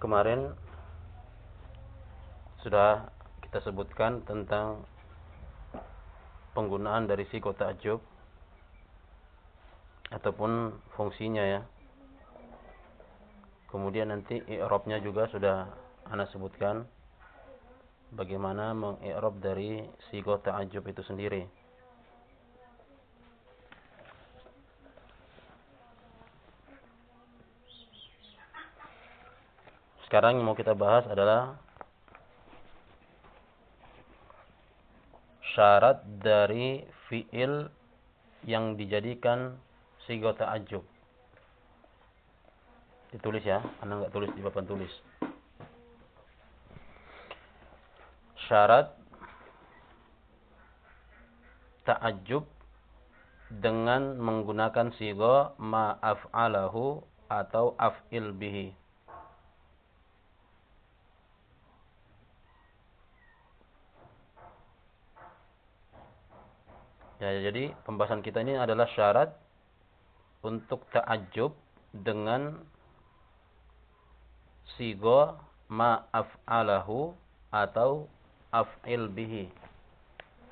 kemarin sudah kita sebutkan tentang penggunaan dari si kota ta'jub ataupun fungsinya ya. Kemudian nanti i'rabnya juga sudah ana sebutkan bagaimana mengi'rab dari sigo ta'ajub itu sendiri. Sekarang yang mau kita bahas adalah syarat dari fi'il yang dijadikan sigo ta'ajub. Ditulis ya, Anda enggak tulis di papan tulis. Syarat ta'ajub dengan menggunakan sigo ma'af'alahu atau af'il bihi. Ya, jadi pembahasan kita ini adalah syarat untuk ta'ajub dengan sigo ma'af'alahu atau af'il bihi.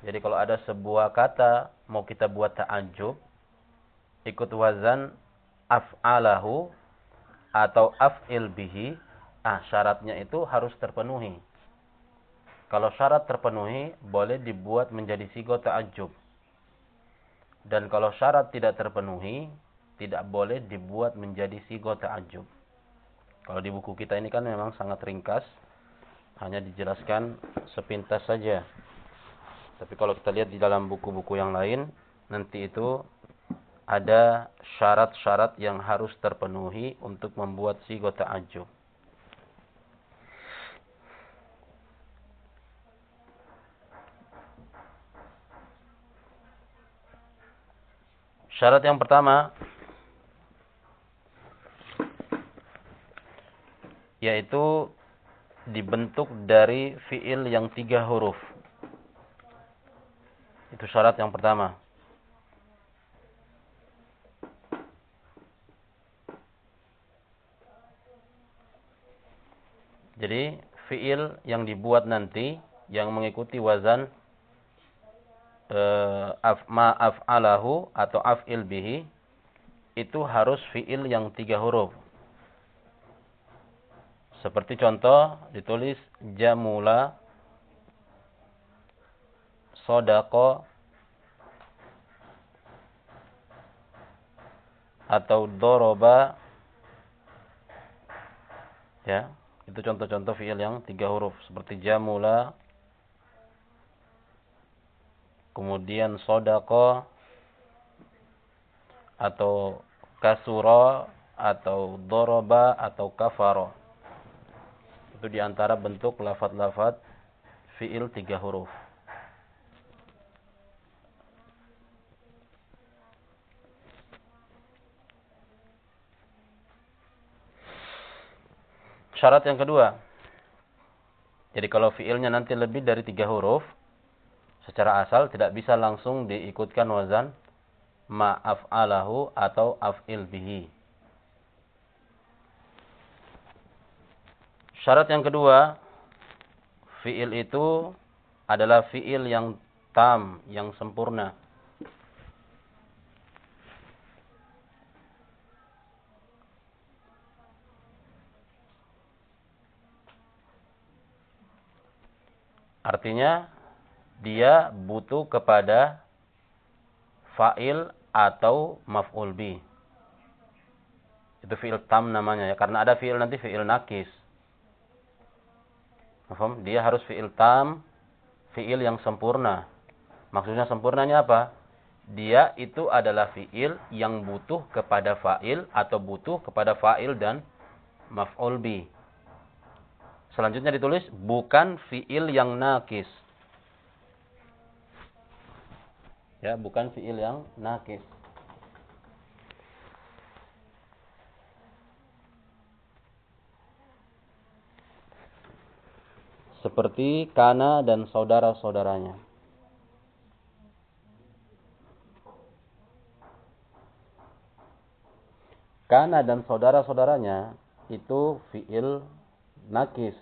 Jadi kalau ada sebuah kata mau kita buat ta'ajub ikut wazan af'alahu atau af'il bihi, ah syaratnya itu harus terpenuhi. Kalau syarat terpenuhi boleh dibuat menjadi sigo ta'ajub. Dan kalau syarat tidak terpenuhi, tidak boleh dibuat menjadi sigo ta'ajub. Kalau di buku kita ini kan memang sangat ringkas, hanya dijelaskan sepintas saja. Tapi kalau kita lihat di dalam buku-buku yang lain, nanti itu ada syarat-syarat yang harus terpenuhi untuk membuat sigo ta'ajub. Syarat yang pertama yaitu dibentuk dari fiil yang tiga huruf. Itu syarat yang pertama. Jadi fiil yang dibuat nanti yang mengikuti wazan uh, af, ma af'alahu atau af'il bihi itu harus fiil yang tiga huruf. Seperti contoh ditulis jamula sodako atau doroba ya itu contoh-contoh fiil yang tiga huruf seperti jamula kemudian sodako atau kasuro atau doroba atau kafaro. Itu di antara bentuk lafad-lafad fiil tiga huruf. Syarat yang kedua. Jadi kalau fiilnya nanti lebih dari tiga huruf, secara asal tidak bisa langsung diikutkan wazan ma'af'alahu atau af'il bihi. Syarat yang kedua, fi'il itu adalah fi'il yang tam, yang sempurna. Artinya dia butuh kepada fa'il atau maf'ul bi. Itu fi'il tam namanya ya. Karena ada fi'il nanti fi'il nakis. Faham? Dia harus fi'il tam, fi'il yang sempurna. Maksudnya sempurnanya apa? Dia itu adalah fi'il yang butuh kepada fa'il atau butuh kepada fa'il dan maf'ul bi. Selanjutnya ditulis bukan fi'il yang nakis. Ya, bukan fiil yang nakis. Seperti kana dan saudara-saudaranya. Kana dan saudara-saudaranya itu fiil nakis.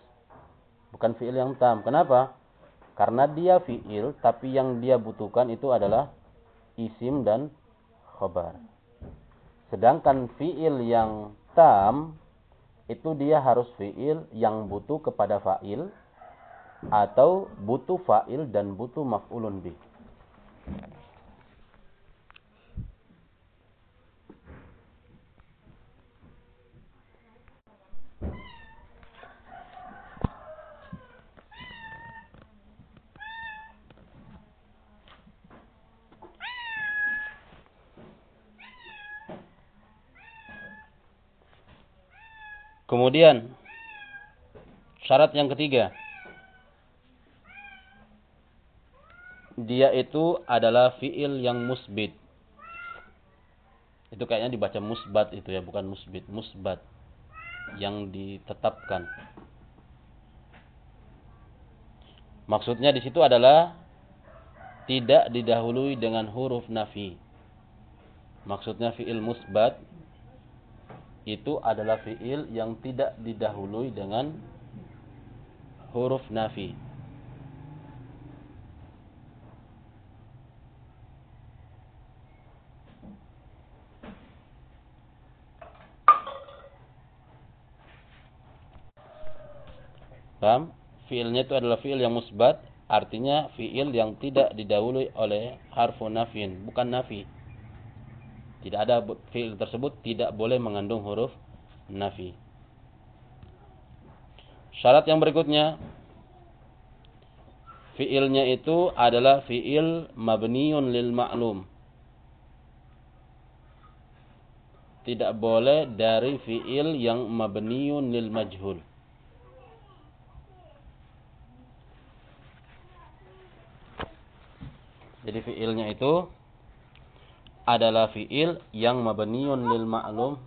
Bukan fi'il yang tam. Kenapa? Karena dia fi'il, tapi yang dia butuhkan itu adalah isim dan khobar. Sedangkan fi'il yang tam, itu dia harus fi'il yang butuh kepada fa'il, atau butuh fa'il dan butuh maf'ulun bih. Kemudian syarat yang ketiga. Dia itu adalah fiil yang musbit. Itu kayaknya dibaca musbat itu ya, bukan musbit, musbat yang ditetapkan. Maksudnya di situ adalah tidak didahului dengan huruf nafi. Maksudnya fiil musbat itu adalah fiil yang tidak didahului dengan huruf nafi. Paham? Fiilnya itu adalah fiil yang musbat, artinya fiil yang tidak didahului oleh harfu nafin, bukan nafi. Tidak ada fi'il tersebut tidak boleh mengandung huruf nafi. Syarat yang berikutnya fi'ilnya itu adalah fi'il mabniun lil ma'lum. Tidak boleh dari fi'il yang mabniun lil majhul. Jadi fi'ilnya itu adalah fiil yang mabniun lil ma'lum.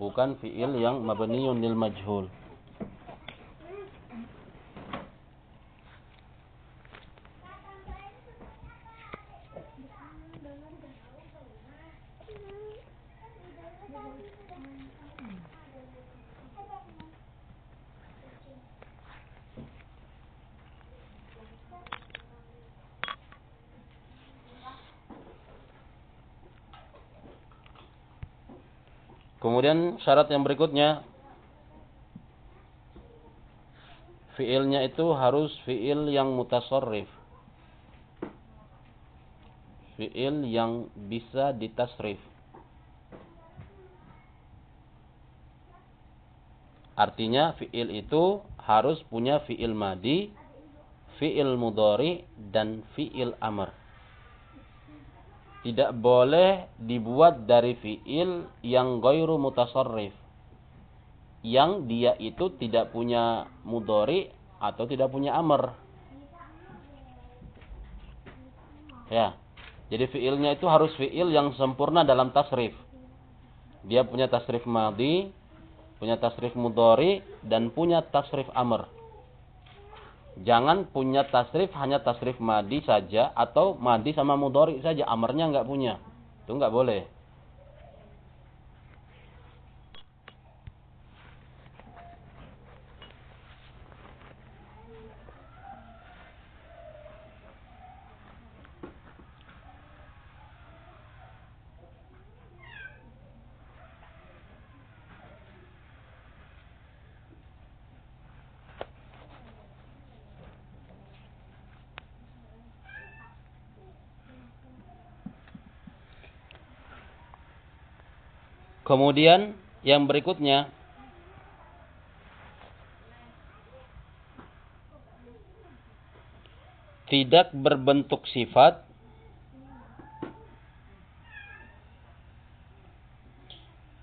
Bukan fiil yang mabniun lil majhul Kemudian syarat yang berikutnya fiilnya itu harus fiil yang mutasarrif. Fiil yang bisa ditasrif. Artinya fiil itu harus punya fiil madi, fiil mudori, dan fiil amr tidak boleh dibuat dari fiil yang ghairu mutasarrif. Yang dia itu tidak punya mudori atau tidak punya amr. Ya. Jadi fiilnya itu harus fiil yang sempurna dalam tasrif. Dia punya tasrif madi, punya tasrif mudori dan punya tasrif amr. Jangan punya tasrif hanya tasrif madi saja atau madi sama mudori saja, amarnya nggak punya. Itu nggak boleh. Kemudian yang berikutnya tidak berbentuk sifat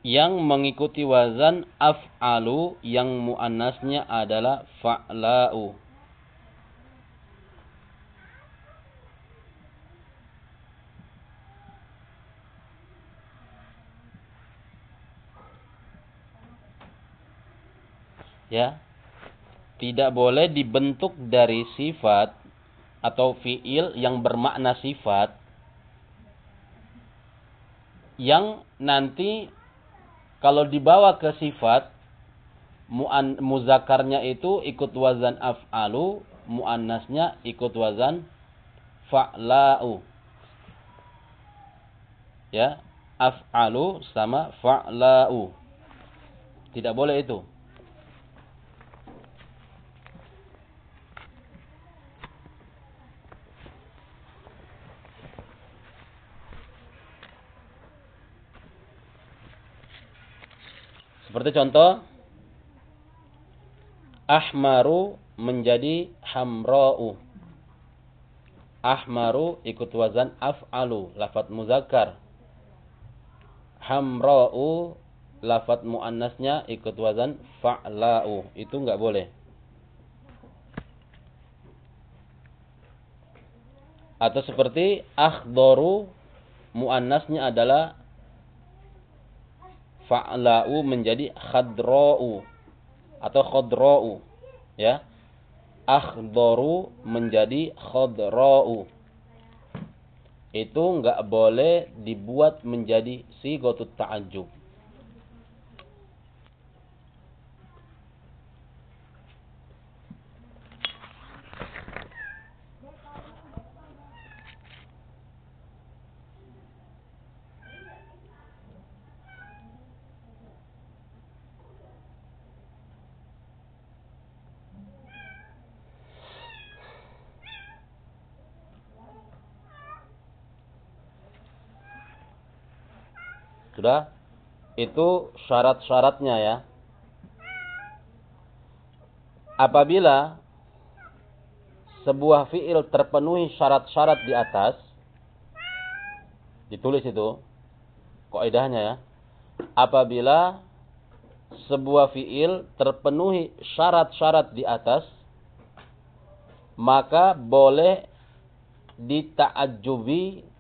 yang mengikuti wazan af'alu yang muannasnya adalah fa'la'u. Ya tidak boleh dibentuk dari sifat atau fiil yang bermakna sifat yang nanti kalau dibawa ke sifat muan muzakarnya itu ikut wazan af'alu, muannasnya ikut wazan fa'la'u. Ya, af'alu sama fa'la'u. Tidak boleh itu. Seperti contoh ahmaru menjadi hamra'u. Ahmaru ikut wazan af'alu, lafat muzakkar. Hamra'u lafat muannasnya ikut wazan fa'la'u. Itu enggak boleh. Atau seperti akhdaru muannasnya adalah fa'la'u menjadi khadra'u. Atau khadra'u ya. Akhdaru menjadi khadra'u. Itu enggak boleh dibuat menjadi sigotut ta'ajjub Sudah? Itu syarat-syaratnya ya. Apabila sebuah fiil terpenuhi syarat-syarat di atas, ditulis itu, kaidahnya ya. Apabila sebuah fiil terpenuhi syarat-syarat di atas, maka boleh dita'ajubi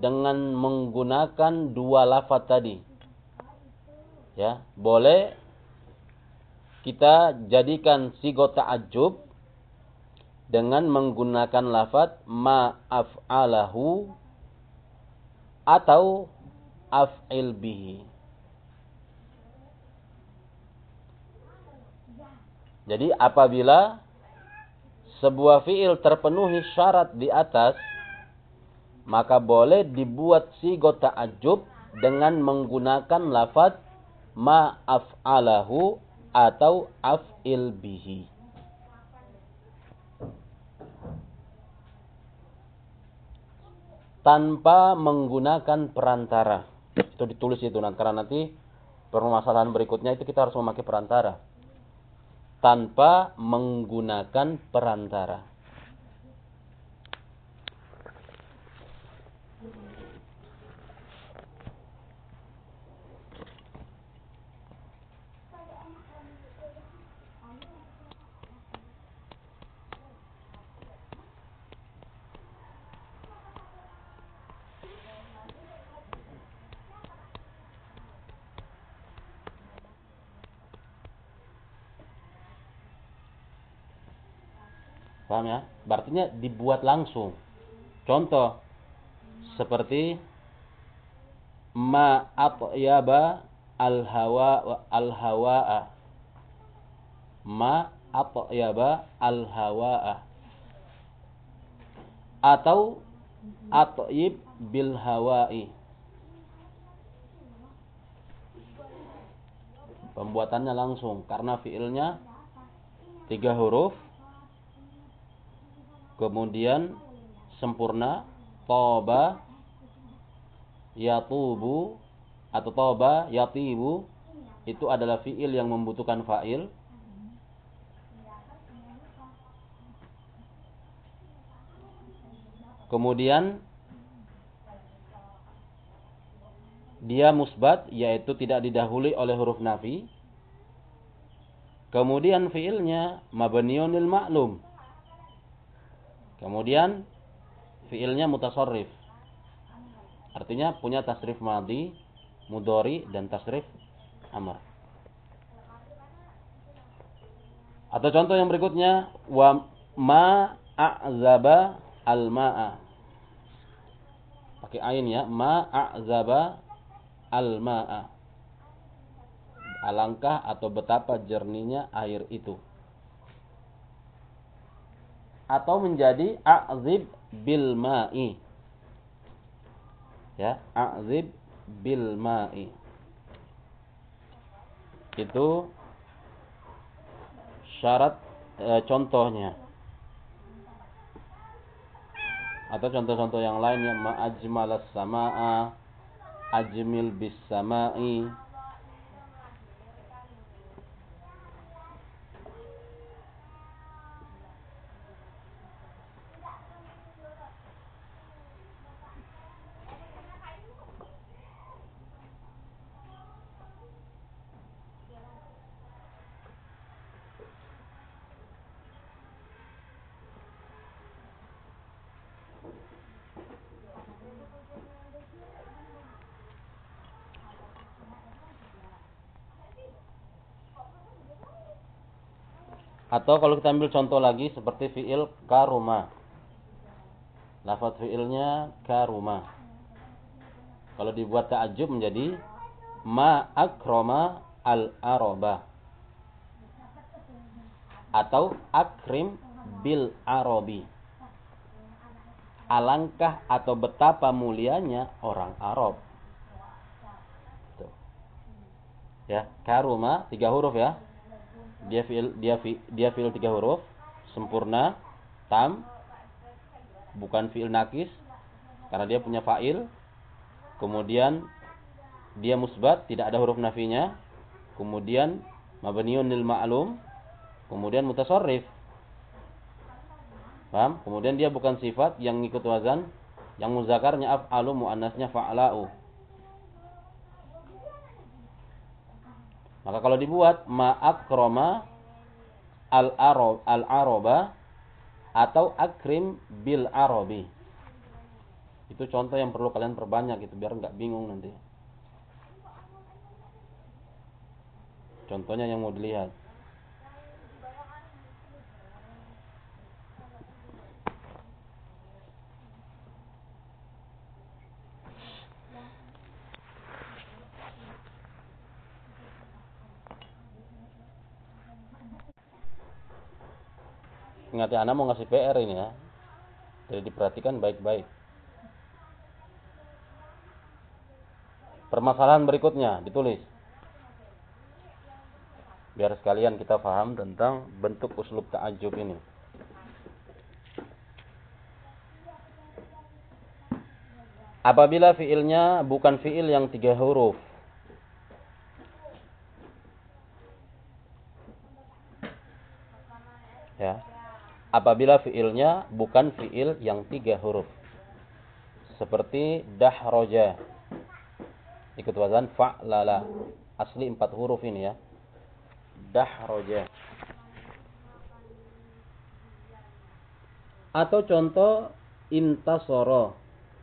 dengan menggunakan dua lafaz tadi. Ya, boleh kita jadikan sigo ta'ajjub dengan menggunakan lafaz ma'af'alahu atau af'il bihi. Jadi apabila sebuah fiil terpenuhi syarat di atas maka boleh dibuat sigo ta'ajub dengan menggunakan lafaz ma'af'alahu atau af'il bihi. Tanpa menggunakan perantara. Itu ditulis itu karena nanti permasalahan berikutnya itu kita harus memakai perantara. Tanpa menggunakan perantara. Paham ya? Berartinya dibuat langsung. Contoh seperti ma atyaba al-hawa al-hawaa. Ma atyaba al-hawaa. Atau atyib bil hawai. Pembuatannya langsung karena fiilnya tiga huruf kemudian sempurna toba yatubu atau toba yatibu itu adalah fiil yang membutuhkan fa'il. Kemudian dia musbat yaitu tidak didahului oleh huruf nafi. Kemudian fiilnya mabniunil ma'lum Kemudian fiilnya mutasarrif. Artinya punya tasrif madi, mudori dan tasrif amr. Atau contoh yang berikutnya wa ma a'zaba al-ma'a. Pakai ain ya, ma a'zaba al-ma'a. Alangkah atau betapa jernihnya air itu. Atau menjadi a'zib bil ma'i. Ya, a'zib bil ma'i. Itu syarat e, contohnya. Atau contoh-contoh yang lain yang ma'ajmalas sama'a, ajmil bis sama'i, Atau kalau kita ambil contoh lagi seperti fiil karuma. Lafaz fiilnya karuma. Kalau dibuat ta'ajub menjadi ma akroma al-araba. Atau akrim bil arabi. Alangkah atau betapa mulianya orang Arab. Ya, karuma tiga huruf ya dia fil dia fi, dia fil tiga huruf sempurna tam bukan fiil nakis karena dia punya fa'il. Kemudian dia musbat tidak ada huruf nafinya. Kemudian mabniun lil ma'lum. Kemudian mutasarrif paham? Kemudian dia bukan sifat yang ngikut wazan yang muzakarnya af'alu muannasnya fa'la'u Maka kalau dibuat ma'akroma al-arab al-araba atau akrim bil arabi. Itu contoh yang perlu kalian perbanyak gitu biar nggak bingung nanti. Contohnya yang mau dilihat. Ingat ya, anak mau ngasih PR ini ya. Jadi diperhatikan baik-baik. Permasalahan berikutnya ditulis. Biar sekalian kita paham tentang bentuk uslub ta'ajub ini. Apabila fiilnya bukan fiil yang tiga huruf. Ya apabila fiilnya bukan fiil yang tiga huruf. Seperti dahroja. Ikut wazan fa'lala. Asli empat huruf ini ya. Dahroja. Atau contoh intasoro.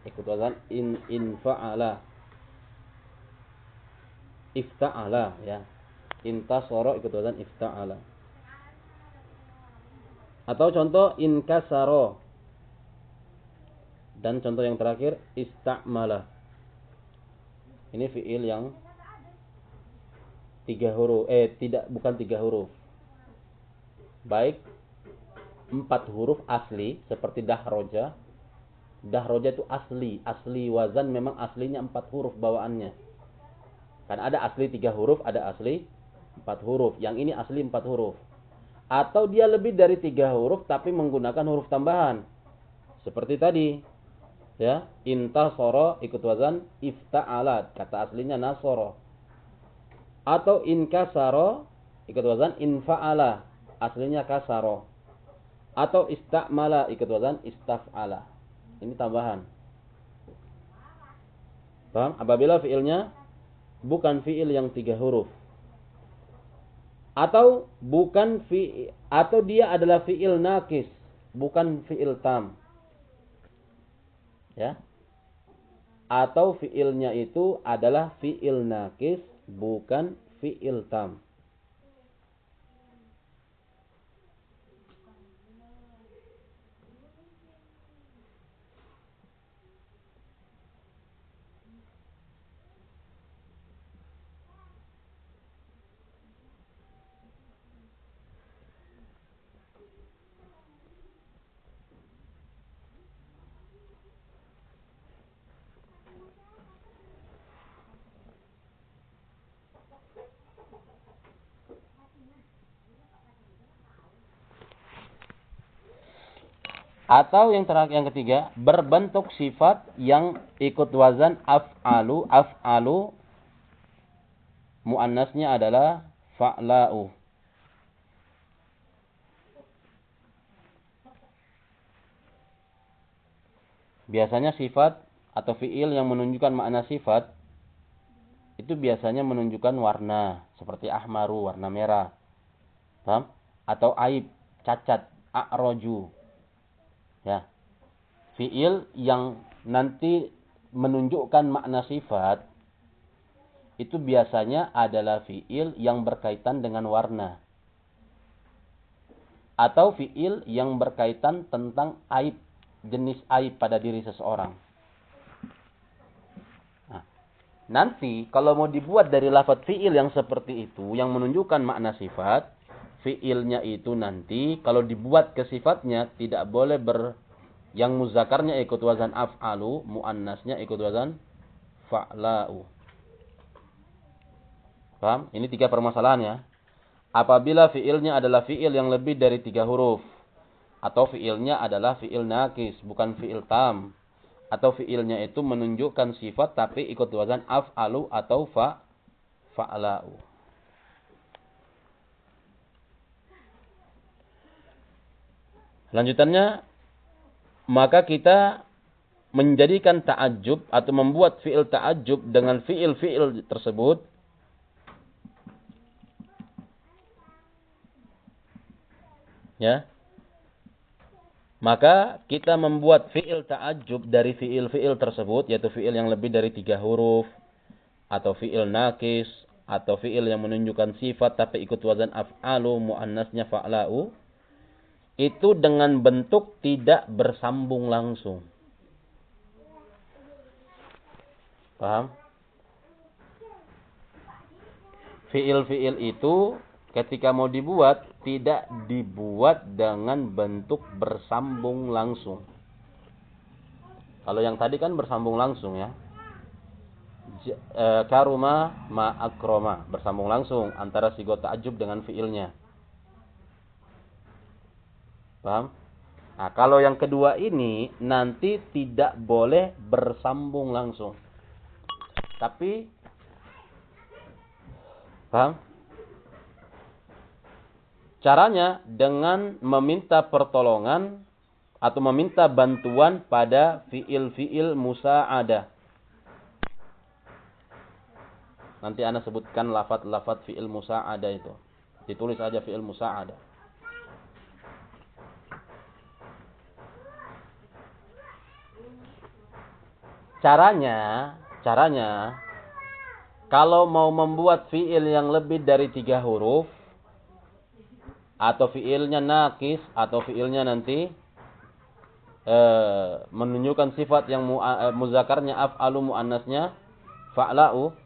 Ikut wazan in infa'ala. Ifta'ala ya. Intasoro ikut wazan ifta'ala. Atau contoh inkasaro. Dan contoh yang terakhir istakmala. Ini fiil yang tiga huruf eh tidak bukan tiga huruf. Baik empat huruf asli seperti dahroja. Dahroja itu asli, asli wazan memang aslinya empat huruf bawaannya. Kan ada asli tiga huruf, ada asli empat huruf. Yang ini asli empat huruf atau dia lebih dari tiga huruf tapi menggunakan huruf tambahan. Seperti tadi, ya, intasoro ikut wazan ifta'alat, kata aslinya nasoro. Atau inkasaro ikut wazan infa'ala, aslinya kasaro. Atau istakmala ikut wazan istaf'ala. Ini tambahan. Paham? Apabila fiilnya bukan fiil yang tiga huruf atau bukan fi atau dia adalah fiil nakis bukan fiil tam. Ya. Atau fiilnya itu adalah fiil nakis bukan fiil tam Atau yang terakhir yang ketiga, berbentuk sifat yang ikut wazan af'alu, af'alu muannasnya adalah fa'la'u. Biasanya sifat atau fiil yang menunjukkan makna sifat itu biasanya menunjukkan warna seperti ahmaru warna merah. Paham? Atau aib, cacat, a'roju. Ya. Fiil yang nanti menunjukkan makna sifat itu biasanya adalah fiil yang berkaitan dengan warna. Atau fiil yang berkaitan tentang aib, jenis aib pada diri seseorang. Nah, nanti kalau mau dibuat dari lafaz fiil yang seperti itu, yang menunjukkan makna sifat, fiilnya itu nanti kalau dibuat ke sifatnya tidak boleh ber yang muzakarnya ikut wazan af'alu, muannasnya ikut wazan fa'la'u. Paham? Ini tiga permasalahan ya. Apabila fiilnya adalah fiil yang lebih dari tiga huruf. Atau fiilnya adalah fiil nakis, bukan fiil tam. Atau fiilnya itu menunjukkan sifat tapi ikut wazan af'alu atau fa. Lanjutannya maka kita menjadikan ta'ajub atau membuat fi'il ta'ajub dengan fi'il-fi'il tersebut. Ya. Maka kita membuat fi'il ta'ajub dari fi'il-fi'il tersebut yaitu fi'il yang lebih dari tiga huruf atau fi'il nakis atau fi'il yang menunjukkan sifat tapi ikut wazan af'alu muannasnya fa'la'u itu dengan bentuk tidak bersambung langsung. Paham? Fiil-fiil itu ketika mau dibuat tidak dibuat dengan bentuk bersambung langsung. Kalau yang tadi kan bersambung langsung ya. E, karuma ma akroma bersambung langsung antara sigot ta'ajub dengan fiilnya. Paham? Nah, kalau yang kedua ini nanti tidak boleh bersambung langsung. Tapi paham? Caranya dengan meminta pertolongan atau meminta bantuan pada fiil-fiil musa'adah. Nanti Anda sebutkan lafat-lafat fiil musa'adah itu. Ditulis aja fiil musa'adah. Caranya, caranya, kalau mau membuat fiil yang lebih dari tiga huruf, atau fiilnya nakis, atau fiilnya nanti e, menunjukkan sifat yang mu, e, muzakarnya af'alu mu'annasnya fa'la'u,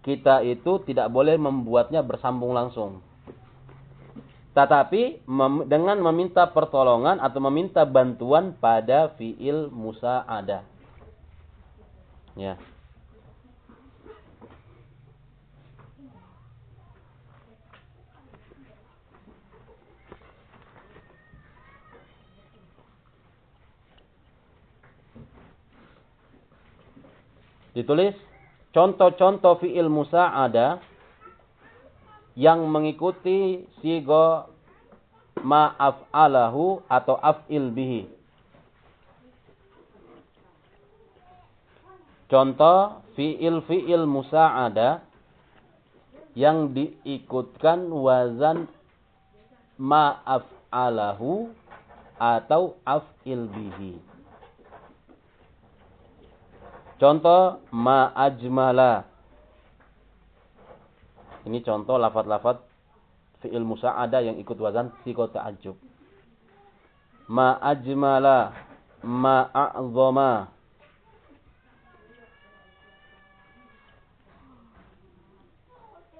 kita itu tidak boleh membuatnya bersambung langsung. Tetapi mem, dengan meminta pertolongan atau meminta bantuan pada fiil musa'adah. Ya. Ditulis contoh-contoh fi'il musa'ada yang mengikuti sigo ma'af'alahu atau af'il bihi. Contoh fiil-fiil musa'ada yang diikutkan wazan ma'af'alahu atau af'il bihi. Contoh ma'ajmala. Ini contoh lafat-lafat fi'il musa'ada yang ikut wazan siko ta'ajub. Ma'ajmala, ma'a'zoma,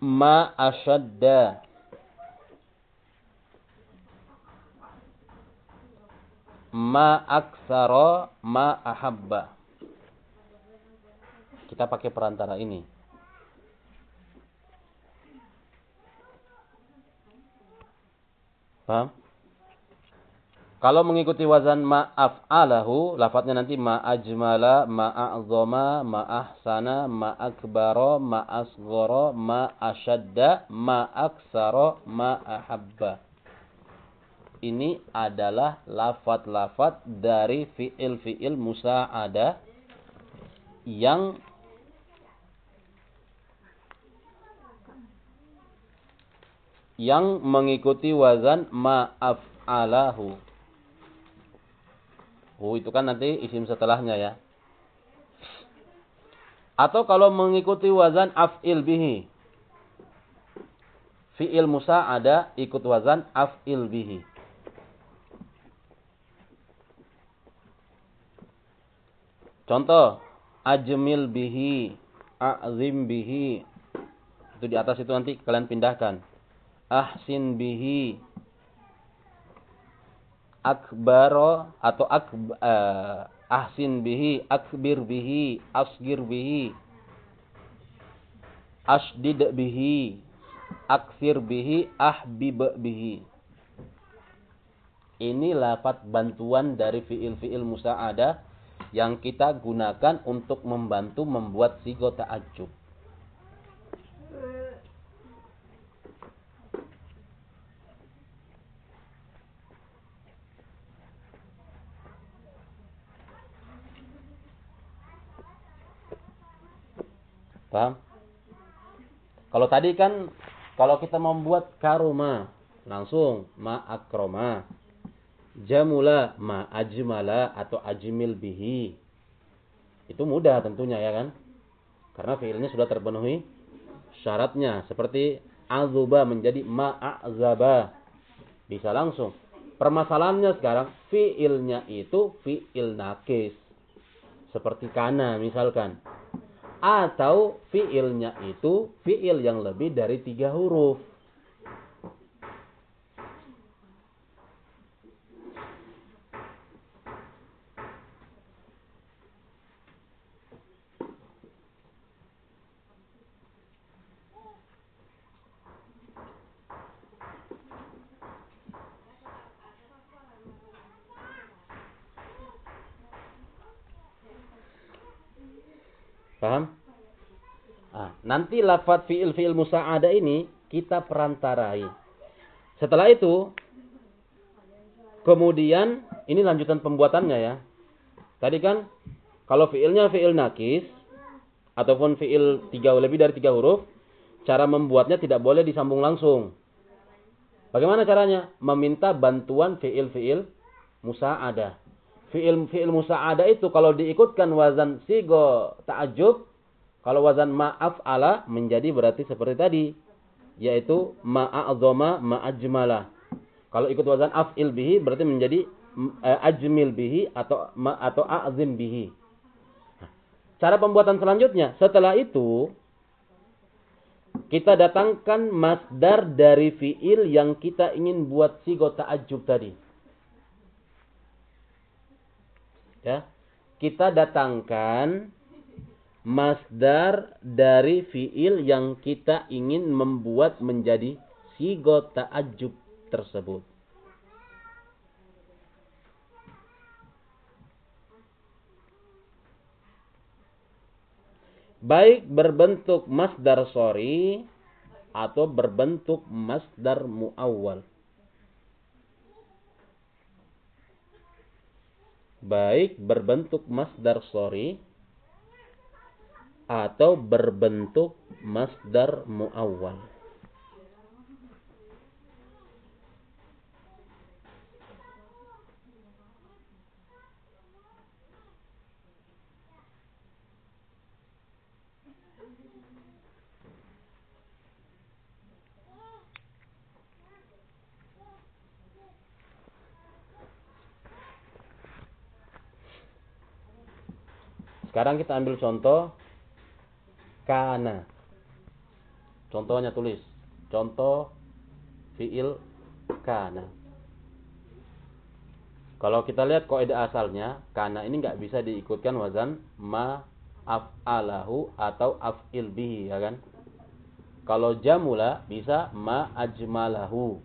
ma ashadda. Ma aksara ma ahabba. Kita pakai perantara ini. Paham kalau mengikuti wazan ma'af'alahu, lafadznya nanti ma'ajmala, ma'a'zoma, ma'ahsana, ma'akbaro, ma'asgoro, ma'asyadda, ma'aksaro, ma'ahabba. Ini adalah lafad-lafad dari fi'il-fi'il musa'ada yang yang mengikuti wazan ma'af'alahu. Hu itu kan nanti isim setelahnya ya. Atau kalau mengikuti wazan af'il bihi. Fi'il Musa ada ikut wazan af'il bihi. Contoh, ajmil bihi, a'zim bihi. Itu di atas itu nanti kalian pindahkan. Ahsin bihi, akbaro atau ak, uh, ahsin bihi, akbir bihi, asgir bihi, asdid bihi, aksir bihi, ahbib bihi. Ini lafat bantuan dari fiil-fiil musa'ada yang kita gunakan untuk membantu membuat sigo ta'ajub. Paham? Kalau tadi kan kalau kita membuat karuma langsung ma akroma. Jamula ma ajmala atau ajmil bihi. Itu mudah tentunya ya kan? Karena fiilnya sudah terpenuhi syaratnya seperti azuba menjadi ma'azaba. Bisa langsung. Permasalahannya sekarang fiilnya itu fiil nakis. Seperti kana misalkan atau fiilnya itu fiil yang lebih dari tiga huruf. Paham? Nah, nanti lafat fi'il fi'il musa'ada ini kita perantarai. Setelah itu, kemudian ini lanjutan pembuatannya ya. Tadi kan kalau fi'ilnya fi'il nakis ataupun fi'il tiga lebih dari tiga huruf, cara membuatnya tidak boleh disambung langsung. Bagaimana caranya? Meminta bantuan fi'il fi'il musa'ada fi'il fi'il musa'ada itu kalau diikutkan wazan sigo ta'ajub, kalau wazan ma'af ala menjadi berarti seperti tadi, yaitu ma'a'zoma ma'ajmala. Kalau ikut wazan af'il bihi berarti menjadi eh, ajmil bihi atau ma, atau a'zim bihi. Cara pembuatan selanjutnya, setelah itu kita datangkan masdar dari fi'il yang kita ingin buat sigo ta'ajub tadi. ya kita datangkan masdar dari fiil yang kita ingin membuat menjadi sigo ta'ajub tersebut. Baik berbentuk masdar sorry atau berbentuk masdar muawwal. baik berbentuk masdar sorry atau berbentuk masdar muawwal. Sekarang kita ambil contoh kana. Contohnya tulis. Contoh fi'il kana. Kalau kita lihat kaidah asalnya, kana ini nggak bisa diikutkan wazan ma af'alahu atau af'il bihi, ya kan? Kalau jamula bisa ma ajmalahu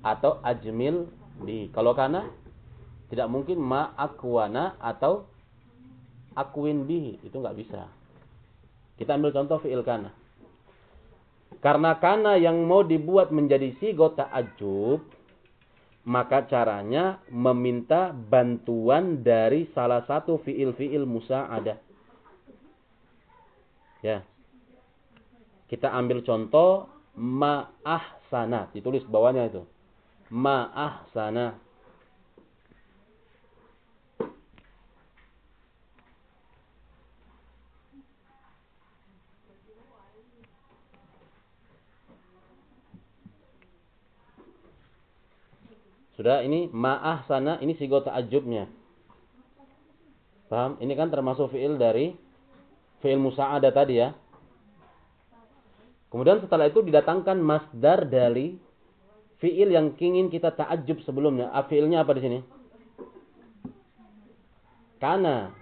atau ajmil bi. Kalau kana tidak mungkin ma akwana atau akwin bihi, itu nggak bisa. Kita ambil contoh fi'il kana. Karena kana yang mau dibuat menjadi sigot ta'ajub, maka caranya meminta bantuan dari salah satu fi'il-fi'il musa'adah. Ya. Kita ambil contoh ma'ahsana. Ditulis bawahnya itu. Ma'ahsana. Sudah ini ma'ah sana ini sigo ta'ajubnya. Paham? Ini kan termasuk fi'il dari fi'il musa'ada tadi ya. Kemudian setelah itu didatangkan masdar dari fi'il yang ingin kita ta'ajub sebelumnya. Ah, fi'ilnya apa di sini? Kana.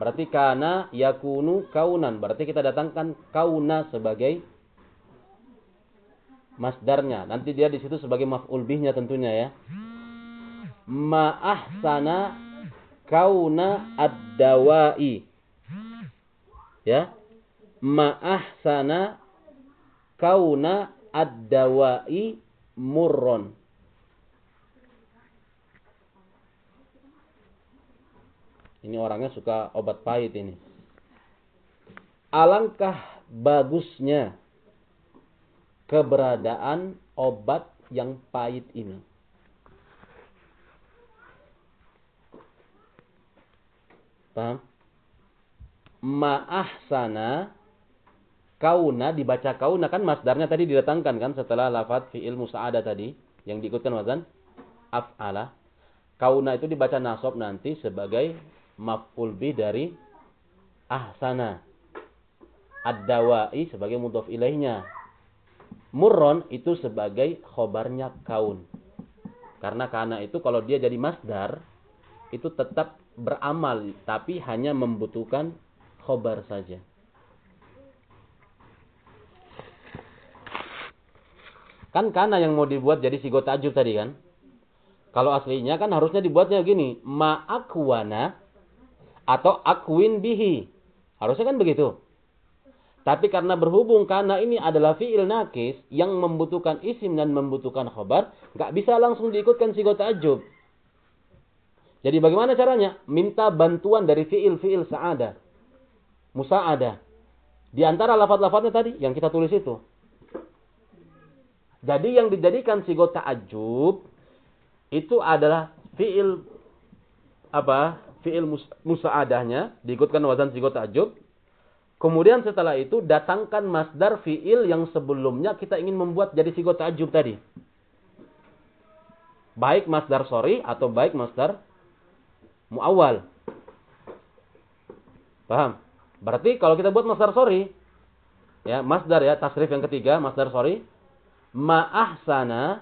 Berarti kana yakunu kaunan. Berarti kita datangkan kauna sebagai masdarnya. Nanti dia di situ sebagai maf'ul bihnya tentunya ya. Ma'ahsana kauna ad-dawai. Ya. Ma'ahsana kauna ad-dawai murron. Ini orangnya suka obat pahit ini. Alangkah bagusnya keberadaan obat yang pahit ini. Paham? Ma'ahsana kauna dibaca kauna kan masdarnya tadi didatangkan kan setelah lafaz fi'il musa'ada tadi yang diikutkan wazan af'ala. Kauna itu dibaca nasab nanti sebagai maf'ul bi dari ahsana. Ad-dawai sebagai mudhaf ilaihnya Murron itu sebagai khobarnya kaun. Karena karena itu kalau dia jadi masdar, itu tetap beramal, tapi hanya membutuhkan khobar saja. Kan karena yang mau dibuat jadi sigot tajub tadi kan? Kalau aslinya kan harusnya dibuatnya gini, ma'akwana atau akwin bihi. Harusnya kan begitu. Tapi karena berhubung karena ini adalah fi'il nakis yang membutuhkan isim dan membutuhkan khobar, nggak bisa langsung diikutkan sigot ta'ajub. Jadi bagaimana caranya? Minta bantuan dari fi'il-fi'il sa'ada. Musa'ada. Di antara lafad-lafadnya tadi yang kita tulis itu. Jadi yang dijadikan sigot ta'ajub itu adalah fi'il apa? Fi'il musa'adahnya diikutkan wazan sigot ta'ajub Kemudian setelah itu datangkan masdar fi'il yang sebelumnya kita ingin membuat jadi sigot ta'ajub tadi. Baik masdar sorry atau baik masdar muawal. Paham? Berarti kalau kita buat masdar sorry, ya masdar ya tasrif yang ketiga masdar sorry, ma'ahsana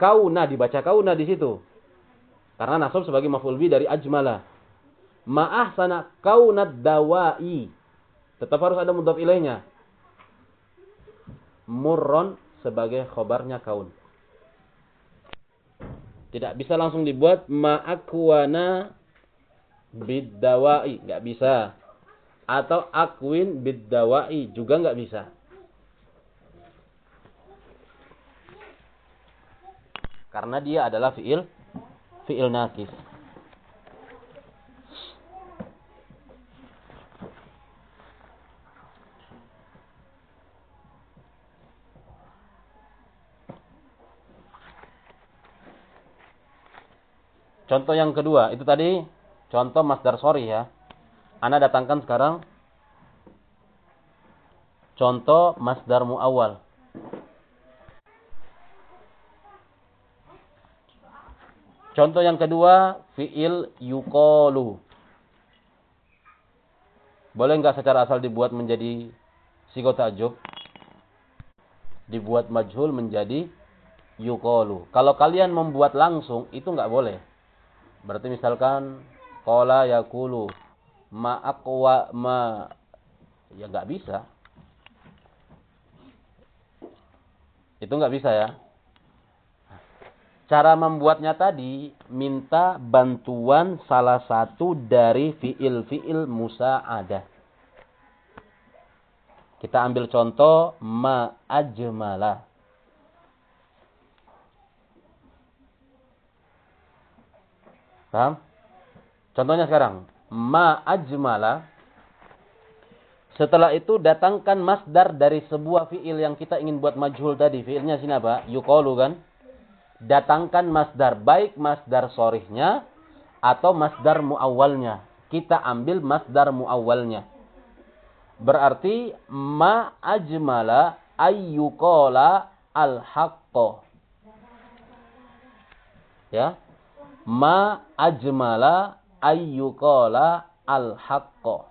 kauna dibaca kauna di situ. Karena nasab sebagai maf'ul bi dari ajmala. Ma'ahsana kauna dawai Tetap harus ada mudhaf ilaihnya. Murron sebagai khobarnya kaun. Tidak bisa langsung dibuat ma'akwana biddawai. Nggak bisa. Atau akwin biddawai. Juga nggak bisa. Karena dia adalah fi'il fi'il nakis. Contoh yang kedua, itu tadi contoh masdar sorry ya. Anda datangkan sekarang contoh masdar muawal. Contoh yang kedua, fi'il yukolu. Boleh nggak secara asal dibuat menjadi ta'ajub? dibuat majhul menjadi yuqalu. Kalau kalian membuat langsung itu nggak boleh. Berarti misalkan qala yaqulu ma aqwa ma ya nggak bisa. Itu nggak bisa ya. Cara membuatnya tadi minta bantuan salah satu dari fiil-fiil musa'adah. Kita ambil contoh ma ajmala. Paham? Contohnya sekarang, ma ajmala. Setelah itu datangkan masdar dari sebuah fiil yang kita ingin buat majhul tadi. Fiilnya sini apa? Yuqalu kan? datangkan masdar baik masdar sorihnya atau masdar muawalnya. Kita ambil masdar muawalnya. Berarti ma ajmala ayyuqala al-haqqo. Ya. Ma ajmala ayyuqala al-haqqo.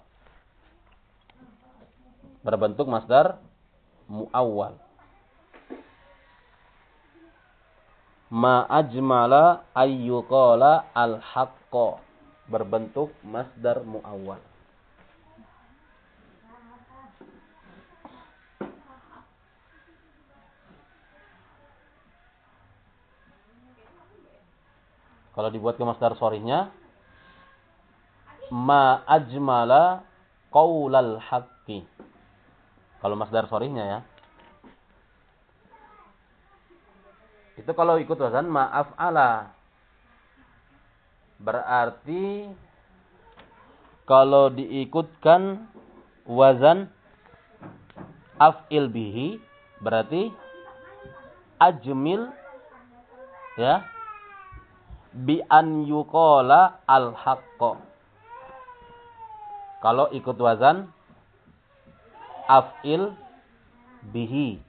Berbentuk masdar muawwal. ma ajmala ayyuqala al-haqqa berbentuk masdar muawwal. Kalau dibuat ke masdar sorihnya ma ajmala qaulal haqqi. Kalau masdar sorihnya ya. Itu kalau ikut wazan maaf ala. Berarti kalau diikutkan wazan af'il bihi berarti ajmil ya bi an yuqala al haqqo. Kalau ikut wazan af'il bihi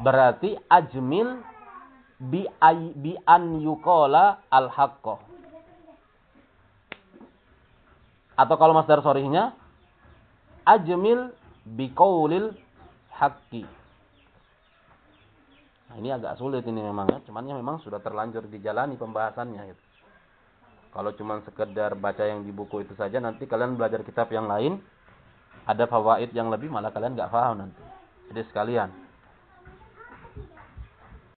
berarti ajmil bi ay, bi an yuqala al haqqo. Atau kalau masdar sorihnya ajmil bi qaulil haqqi. Nah, ini agak sulit ini memang ya, cuman ya memang sudah terlanjur dijalani pembahasannya gitu. Kalau cuma sekedar baca yang di buku itu saja nanti kalian belajar kitab yang lain ada fawaid yang lebih malah kalian nggak paham nanti. Jadi sekalian